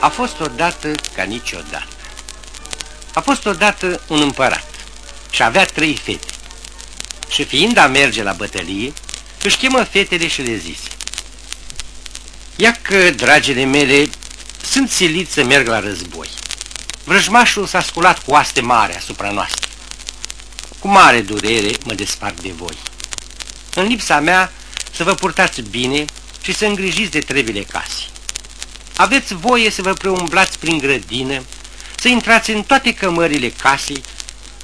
A fost odată ca niciodată. A fost odată un împărat și avea trei fete. Și fiind a merge la bătălie, își chemă fetele și le zise. Ia că, dragile mele, sunt silit să merg la război. Vrăjmașul s-a sculat cu aste mare asupra noastră. Cu mare durere mă despart de voi. În lipsa mea să vă purtați bine și să îngrijiți de trebile casei. Aveți voie să vă preumblați prin grădină, să intrați în toate cămările casei,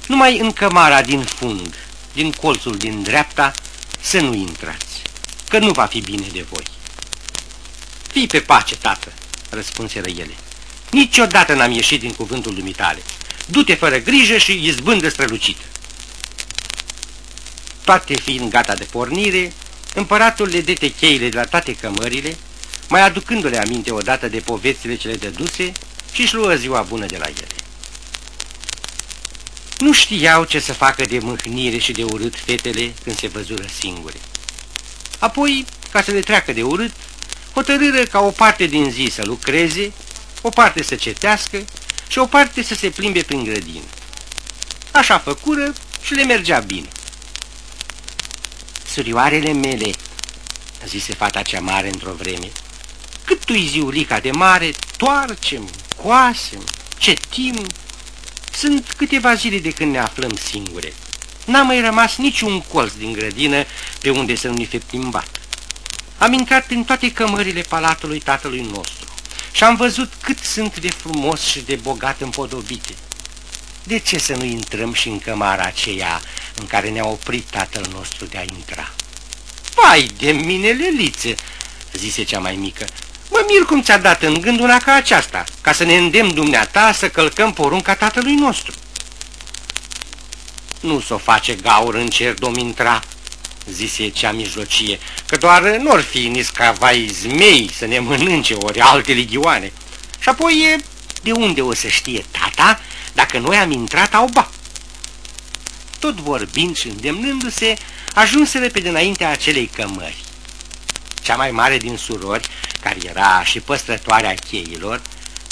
numai în cămara din fund, din colțul din dreapta, să nu intrați, că nu va fi bine de voi. Fii pe pace, tată, răspunseră ele. Niciodată n-am ieșit din cuvântul dumitale. Du-te fără grijă și izbândă strălucită. Toate fiind gata de pornire, împăratul le dete cheile de la toate cămările, mai aducându-le aminte odată de povețile cele dăduse și își luă ziua bună de la ele. Nu știau ce să facă de mâhnire și de urât fetele când se văzură singure. Apoi, ca să le treacă de urât, hotărâră ca o parte din zi să lucreze, o parte să cetească și o parte să se plimbe prin grădină. Așa făcură și le mergea bine. Surioarele mele, zise fata cea mare într-o vreme, cât tu ziulica de mare, toarcem, coasem, cetim. Sunt câteva zile de când ne aflăm singure. N-a mai rămas niciun colț din grădină pe unde să nu ne fi plimbat. Am intrat în toate cămările palatului tatălui nostru și am văzut cât sunt de frumos și de bogat împodobite. De ce să nu intrăm și în cămara aceea în care ne-a oprit tatăl nostru de a intra? Vai de mine, Lelițe, zise cea mai mică, mă mir cum ți-a dat în gând una ca aceasta, ca să ne îndemn dumneata să călcăm porunca tatălui nostru. Nu s-o face gaur în cer, dom intra, zise cea mijlocie, că doar n-or fi niscavai zmei să ne mănânce ori alte ligioane. Și apoi, de unde o să știe tata dacă noi am intrat au ba? Tot vorbind și îndemnându-se, ajunseră pe dinaintea acelei cămări. Cea mai mare din surori, care era și păstrătoarea cheilor,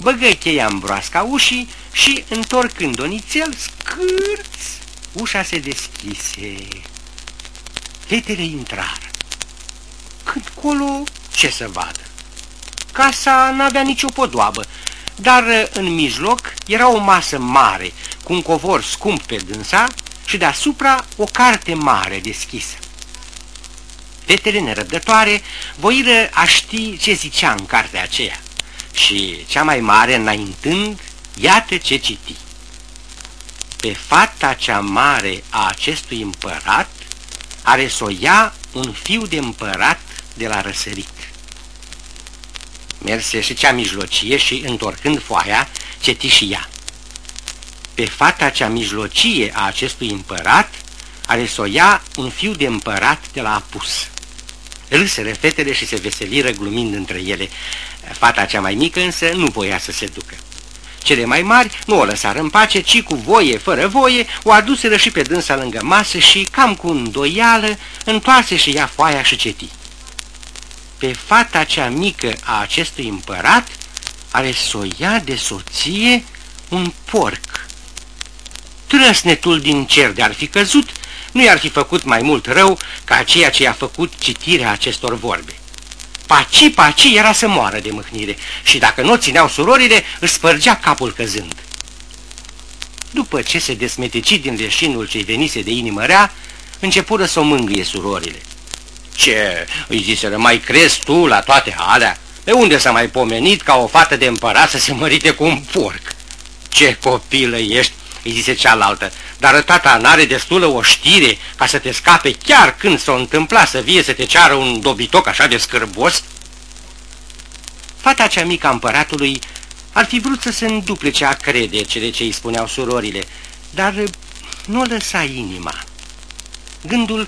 băgă cheia în broasca ușii și, întorcând-o nițel, scârț, ușa se deschise. Fetele intrară. Când colo, ce să vadă? Casa n-avea nicio podoabă, dar în mijloc era o masă mare, cu un covor scump pe dânsa și deasupra o carte mare deschisă. Fetele nerăbdătoare voiră a ști ce zicea în cartea aceea și cea mai mare înaintând, iată ce citi. Pe fata cea mare a acestui împărat are să o ia un fiu de împărat de la răsărit. Merse și cea mijlocie și, întorcând foaia, ceti și ea. Pe fata cea mijlocie a acestui împărat are să o ia un fiu de împărat de la apus. Râsere fetele și se veseliră glumind între ele. Fata cea mai mică însă nu voia să se ducă. Cele mai mari nu o lăsară în pace, ci cu voie, fără voie, o aduseră și pe dânsa lângă masă și, cam cu îndoială, întoarse și ea foaia și ceti. Pe fata cea mică a acestui împărat are să o ia de soție un porc. Trăsnetul din cer de-ar fi căzut, nu i-ar fi făcut mai mult rău ca ceea ce i-a făcut citirea acestor vorbe. Paci, paci era să moară de mâhnire și dacă nu țineau surorile, își spărgea capul căzând. După ce se desmeteci din leșinul ce-i venise de inimă rea, începură să o mângâie surorile. Ce, îi ziseră, mai crezi tu la toate alea? Pe unde s-a mai pomenit ca o fată de împărat să se mărite cu un porc? Ce copilă ești, îi zise cealaltă, dar tata n-are destulă o știre ca să te scape chiar când s-o întâmpla să vie să te ceară un dobitoc așa de scârbos? Fata cea mică a împăratului ar fi vrut să se înduplece a crede cele ce îi spuneau surorile, dar nu lăsa inima. Gândul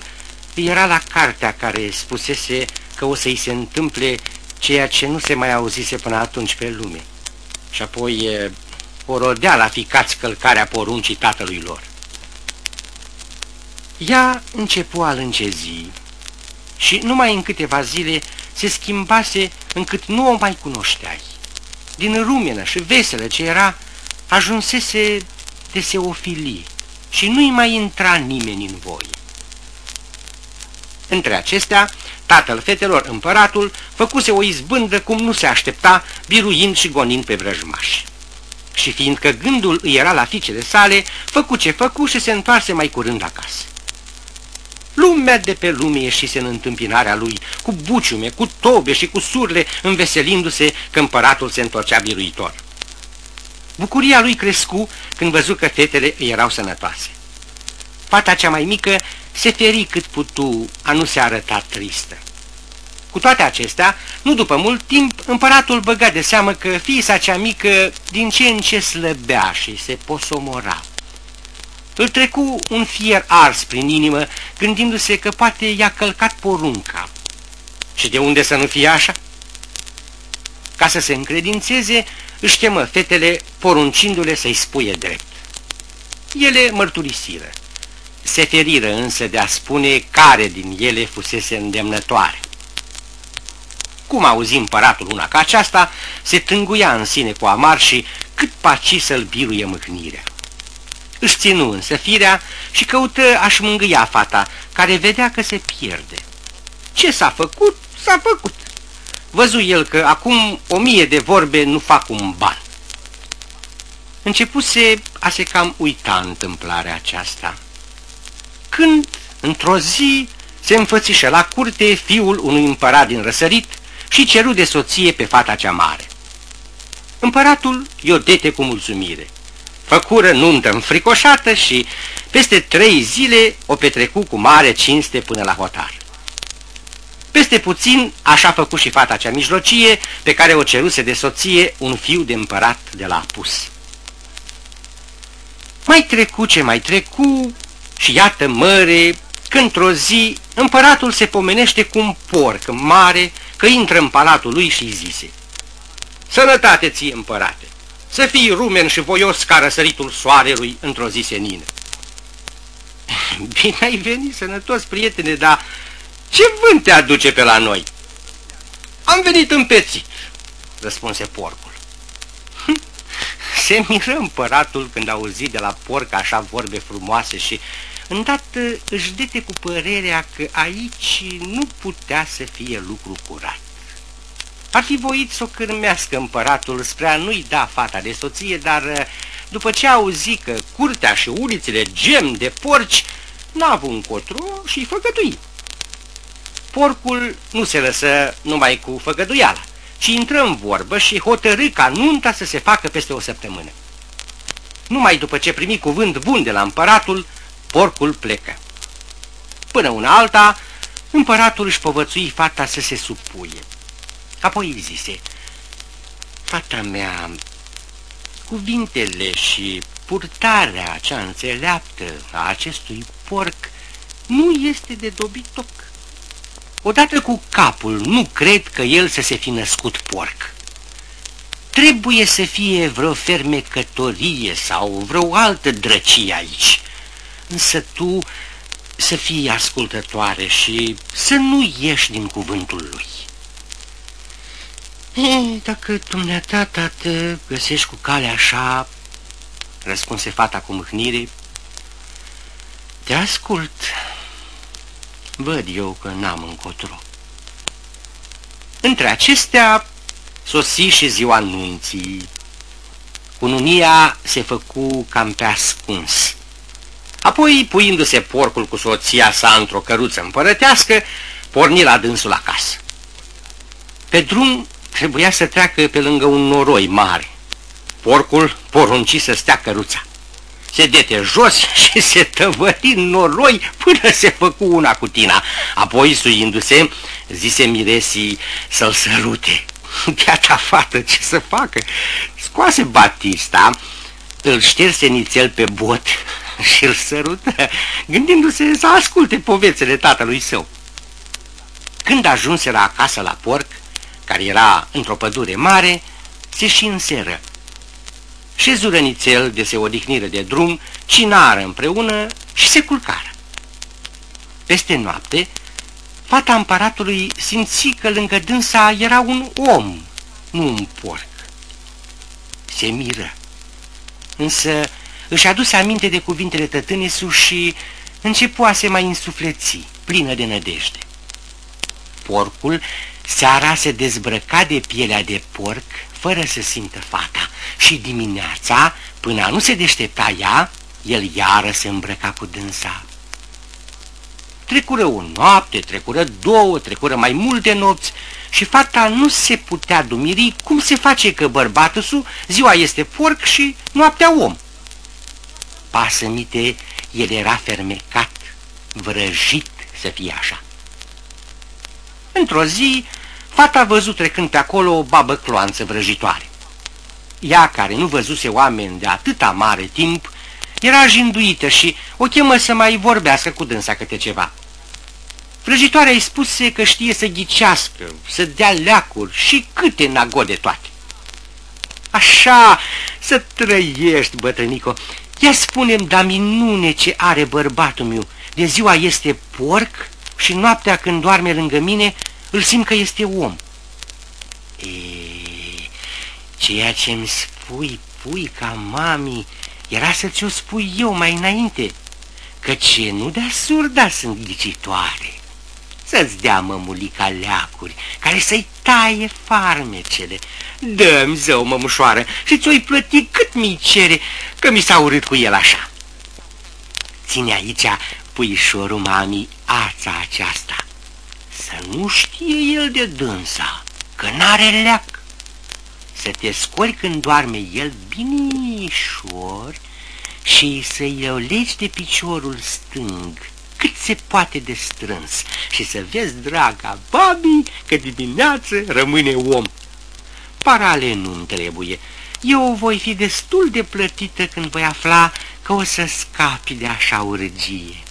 era la cartea care spusese că o să-i se întâmple ceea ce nu se mai auzise până atunci pe lume. Și apoi o rodea la ficați călcarea poruncii tatălui lor. Ea începu a lângezi și numai în câteva zile se schimbase încât nu o mai cunoșteai. din rumenă și veselă ce era, ajunsese de seofilie și nu-i mai intra nimeni în voie. Între acestea, tatăl fetelor, împăratul, făcuse o izbândă cum nu se aștepta, biruind și gonind pe vrăjmași. Și fiindcă gândul îi era la fiicele sale, făcu ce făcu și se întoarse mai curând acasă. Lumea de pe lume ieșise în întâmpinarea lui, cu buciume, cu tobe și cu surle, înveselindu-se că împăratul se întorcea biruitor. Bucuria lui crescu când văzu că fetele îi erau sănătoase. Fata cea mai mică se feri cât putu a nu se arăta tristă. Cu toate acestea, nu după mult timp, împăratul băga de seamă că fiisa cea mică din ce în ce slăbea și se posomora. Îl trecu un fier ars prin inimă, gândindu-se că poate i-a călcat porunca. Și de unde să nu fie așa? Ca să se încredințeze, își chemă fetele, poruncindu-le să-i spuie drept. Ele mărturisiră. Se feriră însă de a spune care din ele fusese îndemnătoare. Cum auzi împăratul una ca aceasta, se tânguia în sine cu amar și cât paci să-l biruie mâhnirea. Își ținu însă firea și căută aș mângâia fata, care vedea că se pierde. Ce s-a făcut, s-a făcut. Văzu el că acum o mie de vorbe nu fac un ban. Începuse a se cam uita întâmplarea aceasta. Când, într-o zi, se înfățișă la curte fiul unui împărat din răsărit și ceru de soție pe fata cea mare. Împăratul i-o dete cu mulțumire. Făcură nuntă înfricoșată și peste trei zile o petrecu cu mare cinste până la hotar. Peste puțin așa făcut și fata cea mijlocie pe care o ceruse de soție un fiu de împărat de la Apus. Mai trecu ce mai trecu și iată măre că într-o zi împăratul se pomenește cu un porc mare că intră în palatul lui și zise Sănătate ție, împărate! Să fii rumen și voios ca răsăritul soarelui într-o zi senină. Bine ai venit, sănătos, prietene, dar ce vânt te aduce pe la noi? Am venit împețit, răspunse porcul. Se miră împăratul când auzi de la porc așa vorbe frumoase și îndată își dete cu părerea că aici nu putea să fie lucru curat. Ar fi voit să o cârmească împăratul spre a nu-i da fata de soție, dar după ce auzi că curtea și ulițele gem de porci, n-a avut încotro și făgădui. Porcul nu se lăsă numai cu făgăduiala, ci intră în vorbă și hotărâ ca nunta să se facă peste o săptămână. Numai după ce primi cuvânt bun de la împăratul, porcul plecă. Până una alta, împăratul își povățui fata să se supuie. Apoi îi zise, Fata mea, cuvintele și purtarea cea înțeleaptă a acestui porc nu este de dobitoc. Odată cu capul, nu cred că el să se fi născut porc. Trebuie să fie vreo fermecătorie sau vreo altă drăcie aici. Însă tu să fii ascultătoare și să nu ieși din cuvântul lui. E, dacă dumneata, tată, găsești cu calea așa, răspunse fata cu mâhnire, te ascult. Văd eu că n-am încotro. Între acestea, sosi și ziua nunții. Cununia se făcu cam pe ascuns. Apoi, puindu-se porcul cu soția sa într-o căruță împărătească, porni la dânsul acasă. Pe drum trebuia să treacă pe lângă un noroi mare. Porcul porunci să stea căruța. Se dete jos și se tăvări în noroi până se făcu una cu tina. Apoi, suindu-se, zise miresii să-l sărute. Beata fată, ce să facă? Scoase Batista, îl șterse nițel pe bot și îl sărută, gândindu-se să asculte povețele tatălui său. Când ajunseră acasă la porc, care era într-o pădure mare, se și înseră. Șezură nițel de se odihniră de drum, cinară împreună și se culcară. Peste noapte, fata împăratului simți că lângă dânsa era un om, nu un porc. se miră. Însă își aduse aminte de cuvintele tătânesu și începu a se mai însufleți, plină de nădejde. Porcul seara se dezbrăca de pielea de porc fără să simtă fata și dimineața, până a nu se deștepta ea, el iară se îmbrăca cu dânsa. Trecură o noapte, trecură două, trecură mai multe nopți și fata nu se putea dumiri cum se face că bărbatul ziua este porc și noaptea om. Pasămite, el era fermecat, vrăjit să fie așa. Într-o zi, fata a văzut trecând pe acolo o babă cloanță vrăjitoare. Ea, care nu văzuse oameni de atâta mare timp, era jinduită și o chemă să mai vorbească cu dânsa câte ceva. Vrăjitoarea îi spuse că știe să ghicească, să dea leacuri și câte nagode toate. Așa, să trăiești, bătrânico. Ia spunem, da minune ce are bărbatul meu. De ziua este porc și noaptea când doarme lângă mine îl simt că este om. E, ceea ce-mi spui, pui ca mami, era să ți-o spui eu mai înainte, căci nu de surda sunt ghicitoare. Să-ți dea mămulica leacuri, care să-i taie farmecele. Dă-mi zău, mămușoară, și ți-o-i plăti cât mi cere, că mi s-a urât cu el așa. Ține aici, puișorul mami, ața aceasta. Să nu știe el de dânsa, că n-are leac. Să te scori când doarme el binișor și să-i legi de piciorul stâng, cât se poate de strâns și să vezi, draga babi, că dimineață rămâne om. Parale nu-mi trebuie. Eu voi fi destul de plătită când voi afla că o să scapi de așa urgie.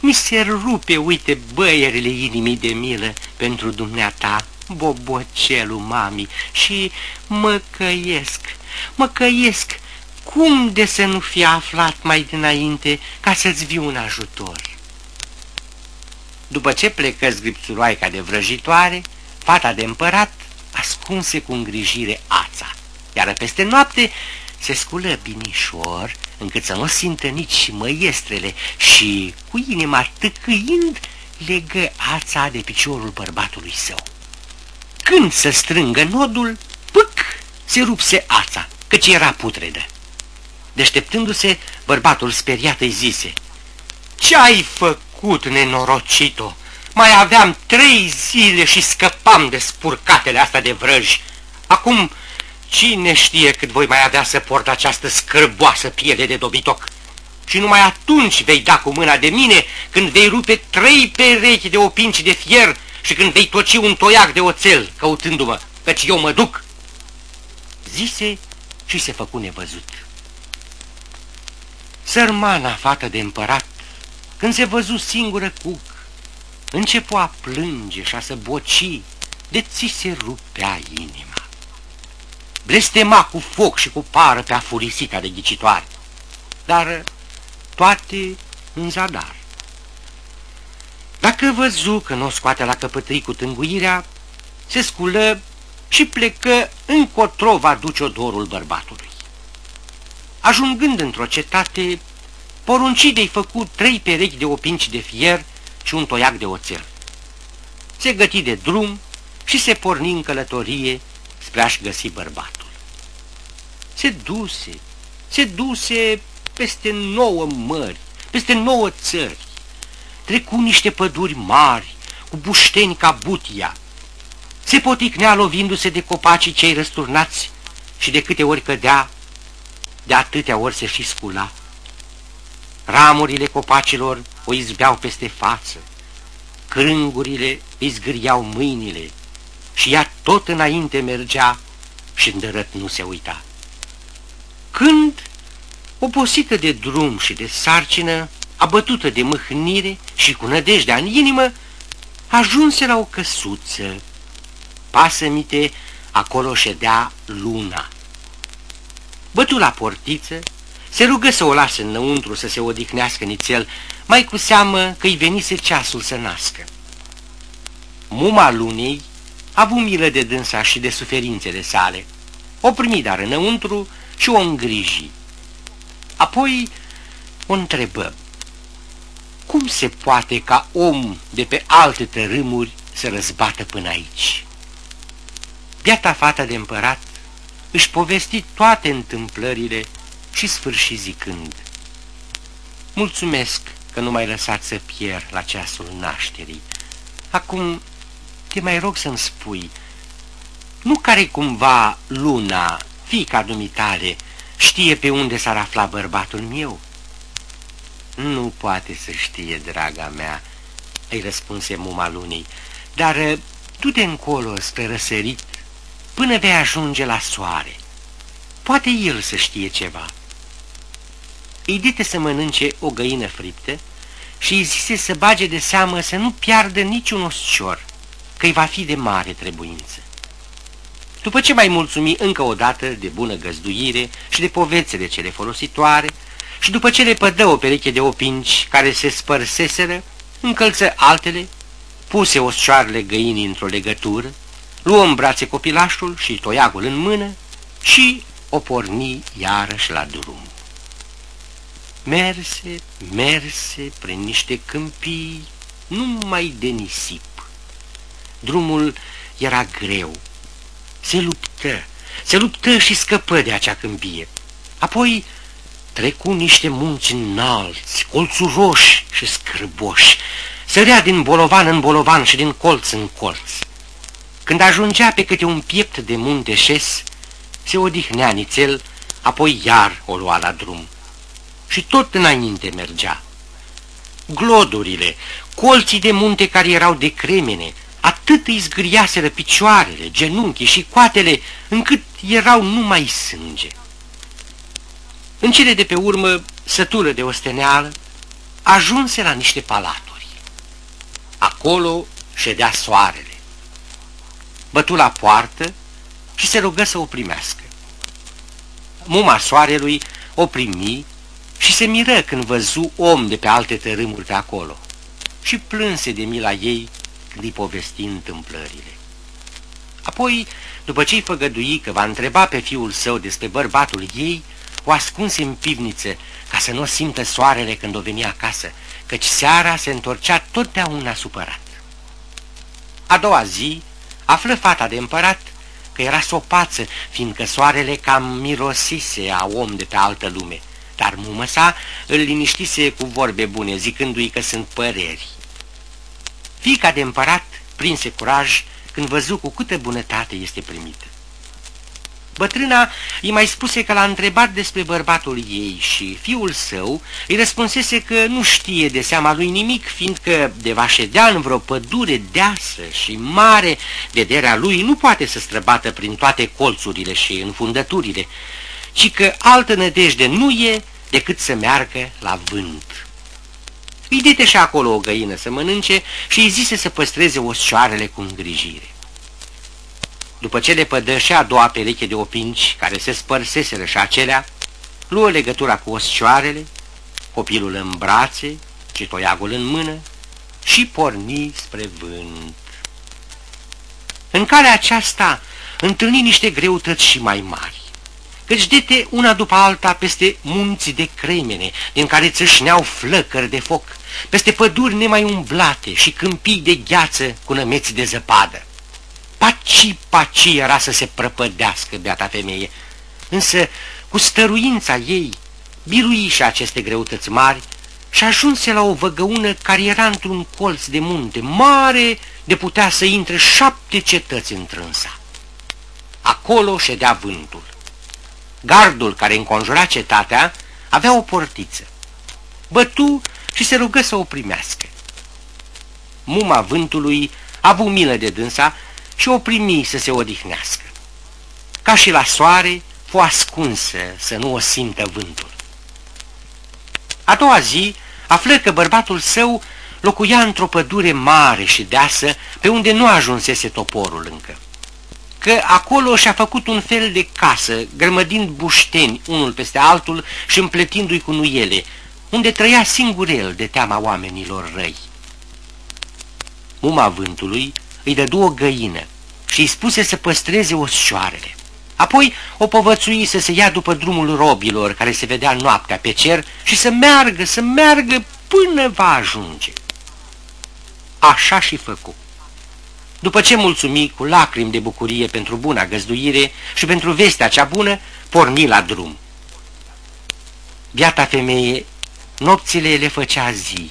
Mi se rupe, uite, băierile inimii de milă pentru dumneata, bobocelul mami, și mă căiesc, mă căiesc cum de să nu fi aflat mai dinainte ca să-ți viu un ajutor? După ce plecă zgripțuroaica de vrăjitoare, fata de împărat ascunse cu îngrijire ața, iar peste noapte se sculă binișor, încât să nu simtă nici măiestrele și, cu inima tăcâind, legă ața de piciorul bărbatului său. Când să strângă nodul, pâc, se rupse ața, căci era putredă. Deșteptându-se, bărbatul speriat îi zise, Ce-ai făcut, nenorocito? Mai aveam trei zile și scăpam de spurcatele astea de vrăji. Acum, cine știe cât voi mai avea să port această scârboasă piele de dobitoc? Și numai atunci vei da cu mâna de mine când vei rupe trei perechi de opinci de fier și când vei toci un toiac de oțel căutându-mă, căci eu mă duc. Zise și se făcu nevăzut. Sărmana fată de împărat, când se văzu singură cuc, începu a plânge și a să boci, de ți se rupea inima. Blestema cu foc și cu pară pe afurisica de ghicitoare, dar toate în zadar. Dacă văzu că nu o scoate la căpătâi cu tânguirea, se sculă și plecă încotro va duce odorul bărbatului. Ajungând într-o cetate, poruncii făcut trei perechi de opinci de fier și un toiac de oțel. Se găti de drum și se porni în călătorie spre a-și găsi bărbatul. Se duse, se duse peste nouă mări, peste nouă țări. Trecu niște păduri mari, cu bușteni ca butia. Se poticnea lovindu-se de copacii cei răsturnați și de câte ori cădea, de atâtea ori se și scula. Ramurile copacilor o izbeau peste față, crângurile îi zgâriau mâinile și ea tot înainte mergea și îndărăt nu se uita. Când, obosită de drum și de sarcină, abătută de mâhnire și cu nădejdea în inimă, ajunse la o căsuță. Pasămite, acolo ședea luna. Bătu la portiță, se rugă să o lase înăuntru să se odihnească nițel, mai cu seamă că-i venise ceasul să nască. Muma lunei a avut milă de dânsa și de suferințele sale O primi dar înăuntru și o îngriji. Apoi o întrebă. Cum se poate ca om de pe alte tărâmuri să răzbată până aici? Biata fata de împărat își povesti toate întâmplările și sfârși zicând. Mulțumesc că nu mai lăsat să pierd la ceasul nașterii. Acum te mai rog să-mi spui, nu care cumva luna, fica dumitale, știe pe unde s-ar afla bărbatul meu? Nu poate să știe, draga mea, îi răspunse muma lunii, dar du-te încolo spre răsărit până vei ajunge la soare. Poate el să știe ceva. Îi dite să mănânce o găină friptă și îi zise să bage de seamă să nu piardă niciun oscior, că-i va fi de mare trebuință. După ce mai mulțumi încă o dată de bună găzduire și de povețele cele folositoare, și după ce le pădă o pereche de opinci care se spărseseră, încălță altele, puse oscioarele găinii într-o legătură, luă în brațe copilașul și toiagul în mână și o porni iarăși la drum. Merse, merse prin niște câmpii numai de nisip. Drumul era greu. Se luptă, se luptă și scăpă de acea câmpie. Apoi trecu niște munți înalți, colțuroși și scârboși, sărea din bolovan în bolovan și din colț în colț. Când ajungea pe câte un piept de munte șes, se odihnea nițel, apoi iar o lua la drum. Și tot înainte mergea. Glodurile, colții de munte care erau de cremene, atât îi zgriaseră picioarele, genunchii și coatele, încât erau numai sânge. În cele de pe urmă, sătură de osteneală, ajunse la niște palaturi. Acolo ședea soarele. Bătu la poartă și se rugă să o primească. Muma soarelui o primi și se miră când văzu om de pe alte tărâmuri pe acolo și plânse de mila ei când îi povesti întâmplările. Apoi, după ce-i făgădui că va întreba pe fiul său despre bărbatul ei, o ascunse în pivniță ca să nu o simtă soarele când o veni acasă, căci seara se întorcea totdeauna supărat. A doua zi află fata de împărat că era sopață, fiindcă soarele cam mirosise a om de pe altă lume, dar mumă sa îl liniștise cu vorbe bune, zicându-i că sunt păreri. Fica de împărat prinse curaj când văzu cu câtă bunătate este primită. Bătrâna îi mai spuse că l-a întrebat despre bărbatul ei și fiul său îi răspunsese că nu știe de seama lui nimic, fiindcă de va ședea în vreo pădure deasă și mare, vederea lui nu poate să străbată prin toate colțurile și înfundăturile, ci că altă nădejde nu e decât să meargă la vânt. Îi dete și acolo o găină să mănânce și îi zise să păstreze oscioarele cu îngrijire. După ce le pădă și a doua pereche de opinci, care se spărseseră și acelea, luă legătura cu oscioarele, copilul în brațe și toiagul în mână și porni spre vânt. În care aceasta întâlni niște greutăți și mai mari, căci dete una după alta peste munți de cremene, din care țâșneau flăcări de foc, peste păduri nemai umblate și câmpii de gheață cu nămeți de zăpadă. Paci, paci era să se prăpădească beata femeie, însă cu stăruința ei birui și aceste greutăți mari și ajunse la o văgăună care era într-un colț de munte mare de putea să intre șapte cetăți întrânsa. Acolo ședea vântul. Gardul care înconjura cetatea avea o portiță. Bătu și se rugă să o primească. Muma vântului a avut milă de dânsa și o primi să se odihnească. Ca și la soare, fu ascunsă să nu o simtă vântul. A doua zi află că bărbatul său locuia într-o pădure mare și deasă, pe unde nu ajunsese toporul încă. Că acolo și-a făcut un fel de casă, grămădind bușteni unul peste altul și împletindu-i cu nuiele, unde trăia singur el de teama oamenilor răi. Muma vântului îi dădu o găină și îi spuse să păstreze oscioarele. Apoi o povățui să se ia după drumul robilor care se vedea noaptea pe cer și să meargă, să meargă până va ajunge. Așa și făcu. După ce mulțumi cu lacrimi de bucurie pentru buna găzduire și pentru vestea cea bună, porni la drum. Biata femeie, nopțile le făcea zi.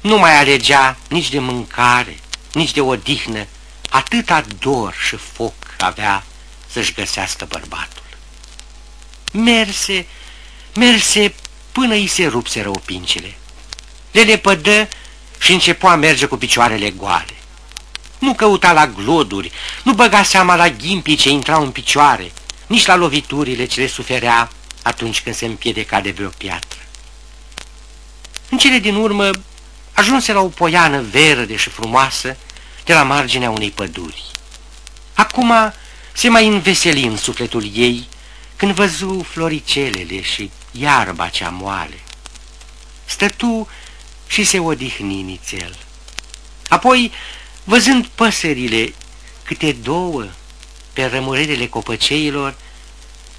Nu mai alegea nici de mâncare, nici de odihnă, atâta dor și foc avea să-și găsească bărbatul. Merse, merse până îi se rupseră opincile. Le lepădă și începu a merge cu picioarele goale. Nu căuta la gloduri, nu băga seama la ghimpii ce intrau în picioare, nici la loviturile ce le suferea atunci când se împiedica de vreo piatră. În cele din urmă ajunse la o poiană verde și frumoasă de la marginea unei păduri. Acum se mai înveseli în sufletul ei când văzu floricelele și iarba cea moale. Stătu și se odihni nițel. Apoi, văzând păsările, câte două, pe rămurelele copăceilor,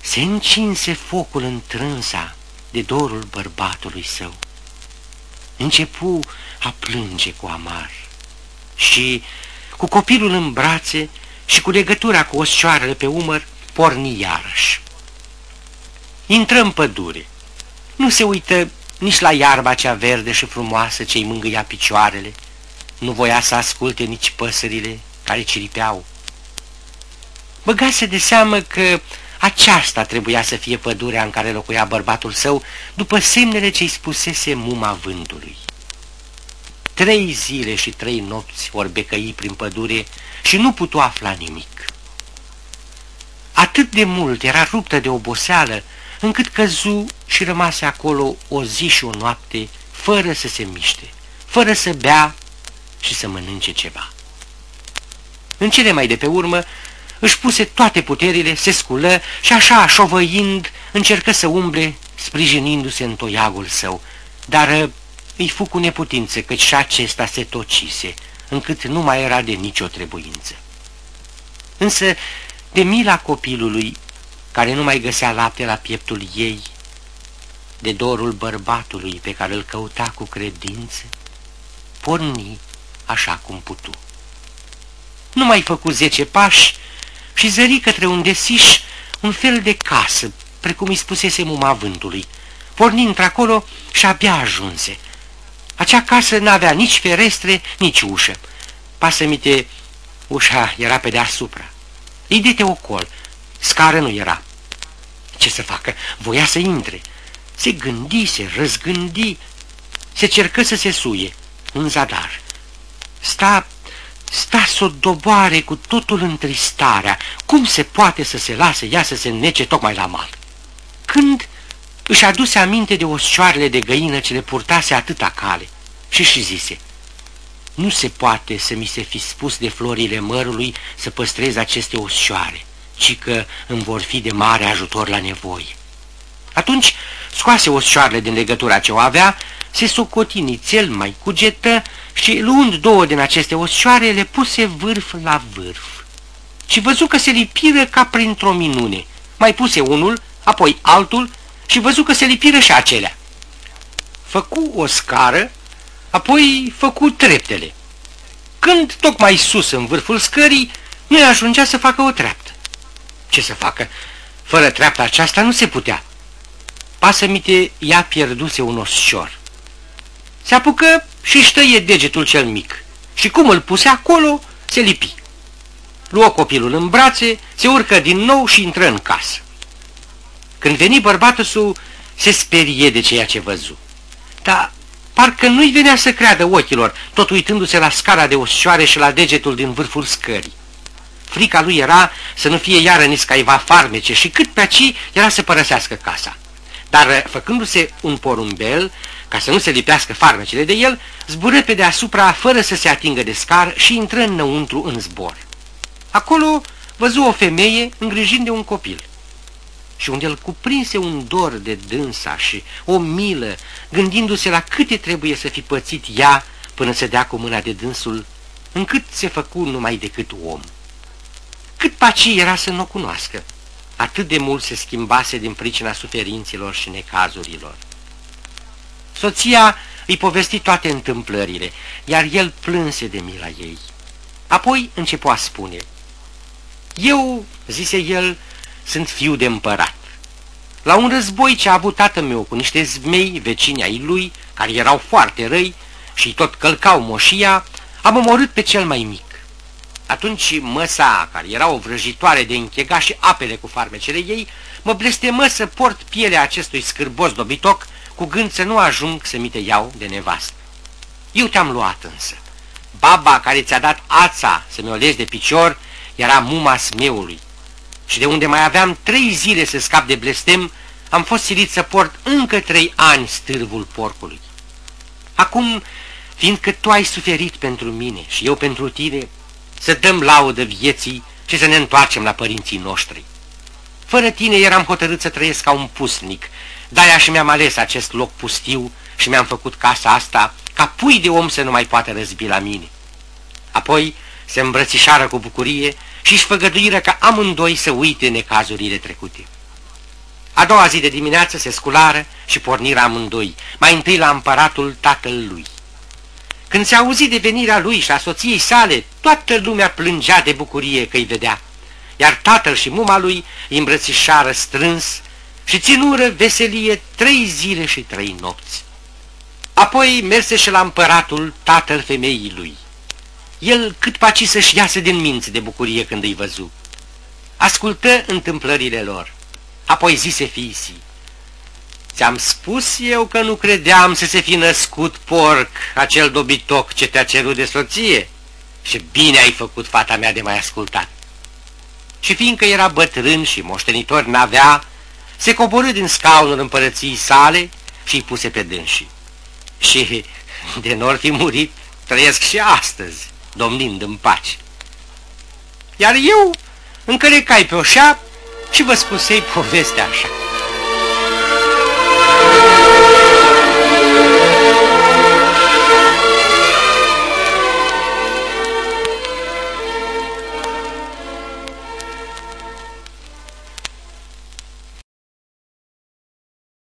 se încinse focul în trânsa de dorul bărbatului său. Începu a plânge cu amar și, cu copilul în brațe și cu legătura cu oscioarele pe umăr, porni iarăși. Intră în pădure. Nu se uită nici la iarba cea verde și frumoasă ce-i mângâia picioarele, nu voia să asculte nici păsările care ciripeau. Băgase de seamă că aceasta trebuia să fie pădurea în care locuia bărbatul său după semnele ce-i spusese muma vântului. Trei zile și trei nopți vor becăi prin pădure și nu putu afla nimic. Atât de mult era ruptă de oboseală, încât căzu și rămase acolo o zi și o noapte, fără să se miște, fără să bea și să mănânce ceva. În cele mai de pe urmă, își puse toate puterile, se sculă și așa, șovăind, încercă să umble, sprijinindu-se în toiagul său, dar uh, îi fu cu neputință, căci și acesta se tocise, încât nu mai era de nicio trebuință. Însă, de mila copilului, care nu mai găsea lapte la pieptul ei, de dorul bărbatului pe care îl căuta cu credință, porni așa cum putu. Nu mai făcu zece pași și zări către un desiș un fel de casă, precum îi spusese muma vântului. Porni într-acolo și abia ajunse. Acea casă n-avea nici ferestre, nici ușă. Pasămite, ușa era pe deasupra. Îi dete ocol, scară nu era. Ce să facă? Voia să intre. Se gândi, se răzgândi, se cercă să se suie. În zadar. Sta sta să o doboare cu totul întristarea. Cum se poate să se lase ea să se nece tocmai la mal? Când își aduse aminte de oscioarele de găină ce le purtase atâta cale și și zise, nu se poate să mi se fi spus de florile mărului să păstrez aceste oscioare, ci că îmi vor fi de mare ajutor la nevoie. Atunci scoase oscioarele din legătura ce o avea, se socotini cel mai cugetă și luând două din aceste oscioare le puse vârf la vârf. Și văzu că se lipiră ca printr-o minune. Mai puse unul, apoi altul și văzu că se lipiră și acelea. Făcu o scară, apoi făcu treptele. Când, tocmai sus în vârful scării, nu ajungea să facă o treaptă. Ce să facă? Fără treapta aceasta nu se putea. Pasămite ea pierduse un oscior. Se apucă și ștăie degetul cel mic și cum îl puse acolo, se lipi. Luă copilul în brațe, se urcă din nou și intră în casă. Când veni bărbatul său, se sperie de ceea ce văzu. Dar parcă nu-i venea să creadă ochilor, tot uitându-se la scara de oșoare și la degetul din vârful scării. Frica lui era să nu fie iară niscaiva farmece și cât pe aci era să părăsească casa. Dar făcându-se un porumbel, ca să nu se lipească farmecele de el, zbură pe deasupra fără să se atingă de scar și intră înăuntru în zbor. Acolo văzu o femeie îngrijind de un copil și unde îl cuprinse un dor de dânsa și o milă, gândindu-se la câte trebuie să fi pățit ea până să dea cu mâna de dânsul, încât se făcu numai decât om. Cât paci era să nu o cunoască, atât de mult se schimbase din pricina suferinților și necazurilor. Soția îi povesti toate întâmplările, iar el plânse de mila ei. Apoi începu a spune, Eu, zise el, sunt fiu de împărat. La un război ce a avut tatăl meu cu niște zmei vecini ai lui, care erau foarte răi și tot călcau moșia, am omorât pe cel mai mic. Atunci măsa, care era o vrăjitoare de închega și apele cu farmecele ei, mă blestemă să port pielea acestui scârbos dobitoc, cu gând să nu ajung să mi te iau de nevastă. Eu te-am luat însă. Baba care ți-a dat ața să mi-o legi de picior era muma smeului. Și de unde mai aveam trei zile să scap de blestem, am fost silit să port încă trei ani stârvul porcului. Acum, fiindcă tu ai suferit pentru mine și eu pentru tine, să dăm laudă vieții și să ne întoarcem la părinții noștri. Fără tine eram hotărât să trăiesc ca un pusnic, de-aia și mi-am ales acest loc pustiu și mi-am făcut casa asta ca pui de om să nu mai poată răzbi la mine. Apoi se îmbrățișară cu bucurie și își făgăduiră ca amândoi să uite necazurile trecute. A doua zi de dimineață se sculară și porniră amândoi, mai întâi la împăratul tatălui. Când se auzi de venirea lui și a soției sale, toată lumea plângea de bucurie că îi vedea, iar tatăl și muma lui îi îmbrățișară strâns și ținură veselie trei zile și trei nopți. Apoi merse și la împăratul tatăl femeii lui. El cât paci să-și iasă din minți de bucurie când îi văzu. Ascultă întâmplările lor. Apoi zise fiisii, Ți-am spus eu că nu credeam să se fi născut porc, acel dobitoc ce te-a cerut de soție? Și bine ai făcut, fata mea, de mai ascultat. Și fiindcă era bătrân și moștenitor n-avea, se coborâ din scaunul împărăției sale și îi puse pe dânsii. Și de nor fi murit, trăiesc și astăzi, domnind în pace. Iar eu încălecai pe o șap și vă spusei povestea așa.